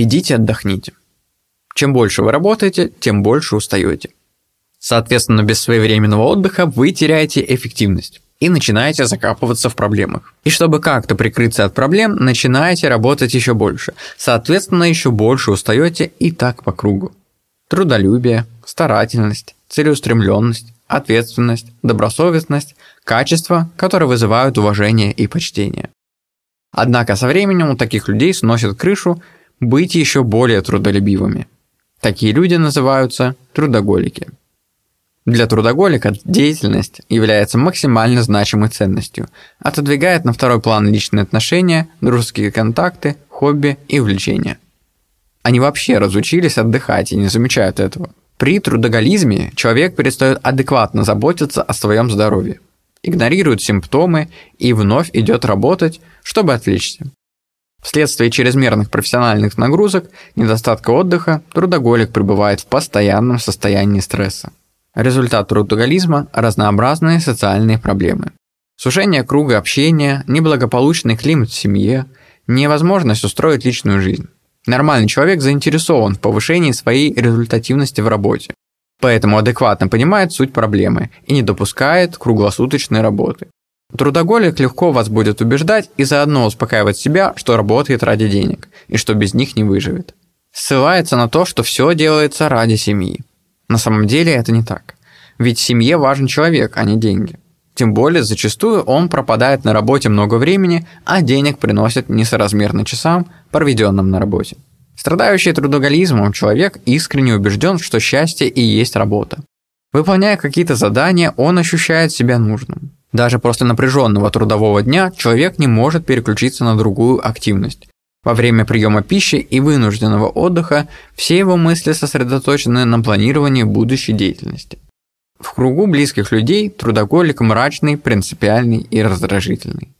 Идите отдохните. Чем больше вы работаете, тем больше устаете. Соответственно, без своевременного отдыха вы теряете эффективность и начинаете закапываться в проблемах. И чтобы как-то прикрыться от проблем, начинаете работать еще больше. Соответственно, еще больше устаете и так по кругу. Трудолюбие, старательность, целеустремленность, ответственность, добросовестность – качества, которые вызывают уважение и почтение. Однако со временем у таких людей сносит крышу быть еще более трудолюбивыми. Такие люди называются трудоголики. Для трудоголика деятельность является максимально значимой ценностью, отодвигает на второй план личные отношения, дружеские контакты, хобби и увлечения. Они вообще разучились отдыхать и не замечают этого. При трудоголизме человек перестает адекватно заботиться о своем здоровье, игнорирует симптомы и вновь идет работать, чтобы отвлечься. Вследствие чрезмерных профессиональных нагрузок, недостатка отдыха, трудоголик пребывает в постоянном состоянии стресса. Результат трудоголизма – разнообразные социальные проблемы. Сужение круга общения, неблагополучный климат в семье, невозможность устроить личную жизнь. Нормальный человек заинтересован в повышении своей результативности в работе, поэтому адекватно понимает суть проблемы и не допускает круглосуточной работы. Трудоголик легко вас будет убеждать и заодно успокаивать себя, что работает ради денег и что без них не выживет. Ссылается на то, что все делается ради семьи. На самом деле это не так. Ведь семье важен человек, а не деньги. Тем более, зачастую он пропадает на работе много времени, а денег приносит несоразмерно часам, проведенным на работе. Страдающий трудоголизмом человек искренне убежден, что счастье и есть работа. Выполняя какие-то задания, он ощущает себя нужным. Даже после напряженного трудового дня человек не может переключиться на другую активность. Во время приема пищи и вынужденного отдыха все его мысли сосредоточены на планировании будущей деятельности. В кругу близких людей трудоголик мрачный, принципиальный и раздражительный.